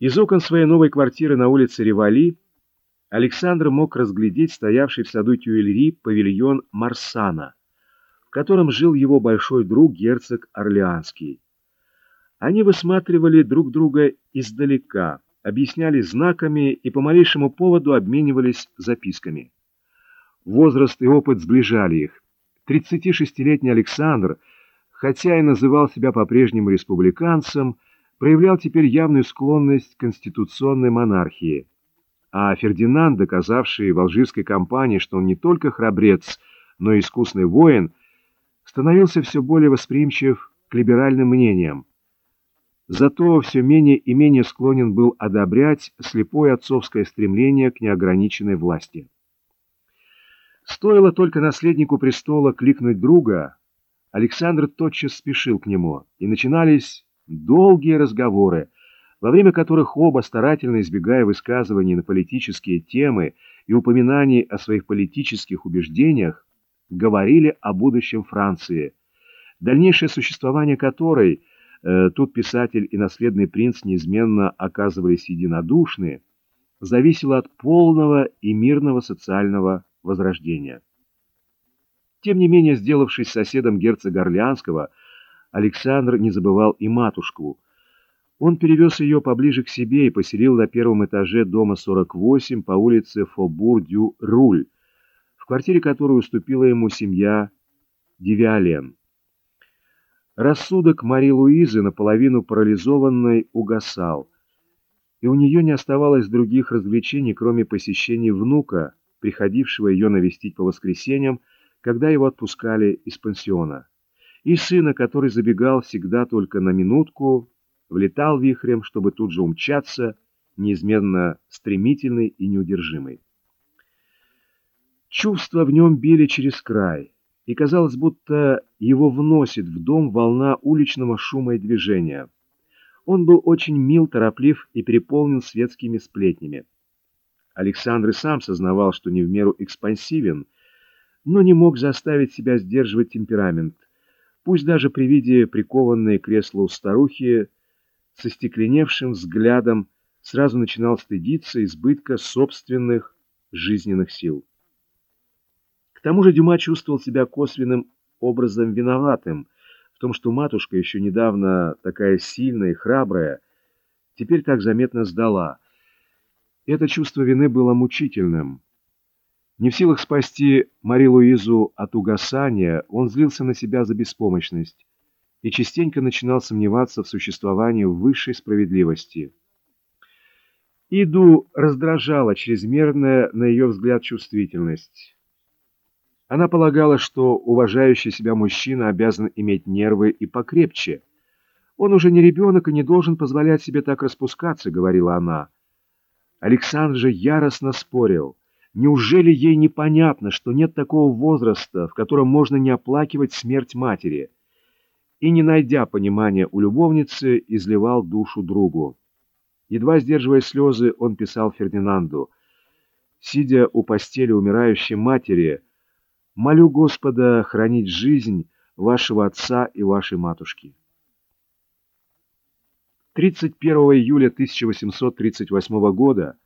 Из окон своей новой квартиры на улице Ревали Александр мог разглядеть стоявший в саду Тюильри павильон Марсана, в котором жил его большой друг герцог Орлеанский. Они высматривали друг друга издалека, объясняли знаками и по малейшему поводу обменивались записками. Возраст и опыт сближали их. 36-летний Александр, хотя и называл себя по-прежнему республиканцем, проявлял теперь явную склонность к конституционной монархии. А Фердинанд, доказавший в алжирской кампании, что он не только храбрец, но и искусный воин, становился все более восприимчив к либеральным мнениям. Зато все менее и менее склонен был одобрять слепое отцовское стремление к неограниченной власти. Стоило только наследнику престола кликнуть друга, Александр тотчас спешил к нему, и начинались долгие разговоры, во время которых оба, старательно избегая высказываний на политические темы и упоминаний о своих политических убеждениях, говорили о будущем Франции, дальнейшее существование которой, э, тут писатель и наследный принц неизменно оказывались единодушны, зависело от полного и мирного социального возрождения. Тем не менее, сделавшись соседом герцога Орлеанского, Александр не забывал и матушку. Он перевез ее поближе к себе и поселил на первом этаже дома 48 по улице Фобур-дю-Руль, в квартире которую уступила ему семья Девиален. Рассудок Мари Луизы, наполовину парализованной, угасал, и у нее не оставалось других развлечений, кроме посещений внука, приходившего ее навестить по воскресеньям, когда его отпускали из пансиона и сына, который забегал всегда только на минутку, влетал вихрем, чтобы тут же умчаться, неизменно стремительный и неудержимый. Чувства в нем били через край, и казалось, будто его вносит в дом волна уличного шума и движения. Он был очень мил, тороплив и переполнен светскими сплетнями. Александр и сам сознавал, что не в меру экспансивен, но не мог заставить себя сдерживать темперамент – Пусть даже при виде прикованной к креслу старухи со стекленевшим взглядом сразу начинал стыдиться избытка собственных жизненных сил. К тому же Дюма чувствовал себя косвенным образом виноватым в том, что матушка, еще недавно такая сильная и храбрая, теперь так заметно сдала. Это чувство вины было мучительным. Не в силах спасти Мари-Луизу от угасания, он злился на себя за беспомощность и частенько начинал сомневаться в существовании высшей справедливости. Иду раздражала чрезмерная, на ее взгляд, чувствительность. Она полагала, что уважающий себя мужчина обязан иметь нервы и покрепче. «Он уже не ребенок и не должен позволять себе так распускаться», — говорила она. Александр же яростно спорил. Неужели ей непонятно, что нет такого возраста, в котором можно не оплакивать смерть матери? И, не найдя понимания у любовницы, изливал душу другу. Едва сдерживая слезы, он писал Фердинанду. Сидя у постели умирающей матери, молю Господа хранить жизнь вашего отца и вашей матушки. 31 июля 1838 года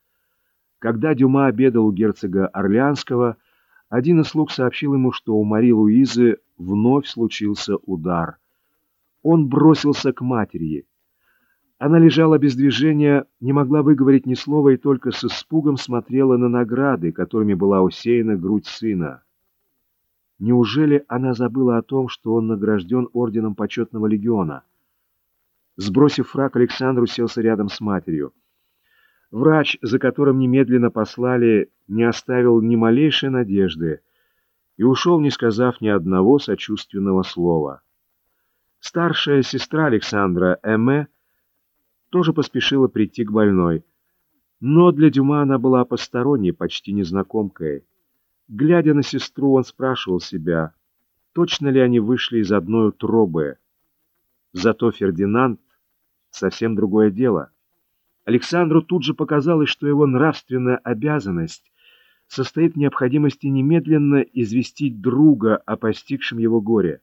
когда Дюма обедал у герцога Орлеанского, один из слуг сообщил ему, что у Мари Луизы вновь случился удар. Он бросился к матери. Она лежала без движения, не могла выговорить ни слова и только с испугом смотрела на награды, которыми была усеяна грудь сына. Неужели она забыла о том, что он награжден орденом почетного легиона? Сбросив фраг, Александр уселся рядом с матерью. Врач, за которым немедленно послали, не оставил ни малейшей надежды и ушел, не сказав ни одного сочувственного слова. Старшая сестра Александра, Эме, тоже поспешила прийти к больной, но для Дюма она была посторонней, почти незнакомкой. Глядя на сестру, он спрашивал себя, точно ли они вышли из одной утробы. Зато Фердинанд — совсем другое дело — Александру тут же показалось, что его нравственная обязанность состоит в необходимости немедленно известить друга о постигшем его горе,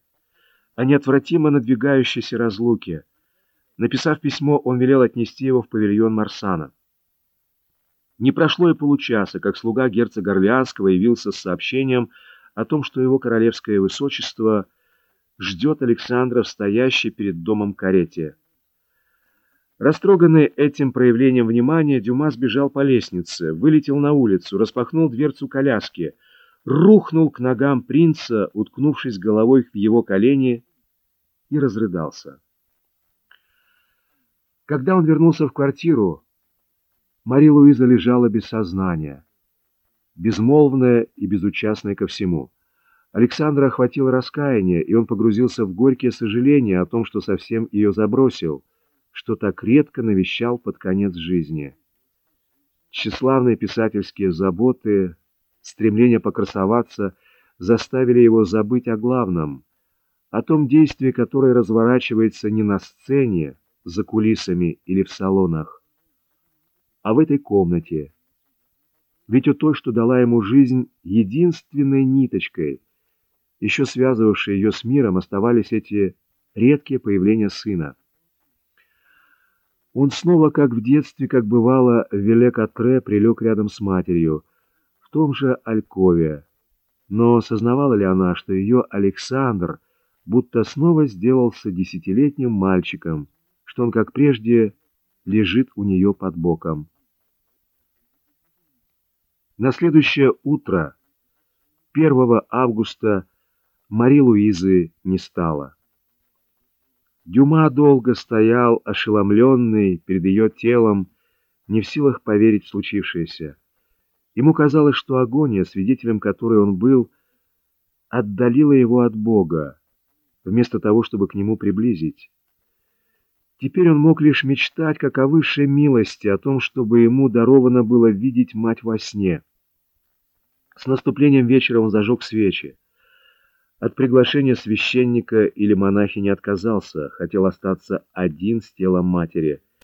о неотвратимо надвигающейся разлуке. Написав письмо, он велел отнести его в павильон Марсана. Не прошло и получаса, как слуга герцога Орлеанского явился с сообщением о том, что его королевское высочество ждет Александра в стоящей перед домом карете. Растроганный этим проявлением внимания, Дюма сбежал по лестнице, вылетел на улицу, распахнул дверцу коляски, рухнул к ногам принца, уткнувшись головой в его колени, и разрыдался. Когда он вернулся в квартиру, Мари Луиза лежала без сознания, безмолвная и безучастная ко всему. Александра охватило раскаяние, и он погрузился в горькие сожаления о том, что совсем ее забросил, что так редко навещал под конец жизни. Тщеславные писательские заботы, стремление покрасоваться заставили его забыть о главном, о том действии, которое разворачивается не на сцене, за кулисами или в салонах, а в этой комнате. Ведь у той, что дала ему жизнь единственной ниточкой, еще связывавшей ее с миром, оставались эти редкие появления сына. Он снова, как в детстве, как бывало, в Велек-Атре, прилег рядом с матерью, в том же Алькове. Но сознавала ли она, что ее Александр будто снова сделался десятилетним мальчиком, что он, как прежде, лежит у нее под боком? На следующее утро, 1 августа, Мари Луизы не стало. Дюма долго стоял, ошеломленный перед ее телом, не в силах поверить в случившееся. Ему казалось, что агония, свидетелем которой он был, отдалила его от Бога, вместо того, чтобы к нему приблизить. Теперь он мог лишь мечтать, как о высшей милости, о том, чтобы ему даровано было видеть мать во сне. С наступлением вечера он зажег свечи. От приглашения священника или монахи не отказался, хотел остаться один с телом матери –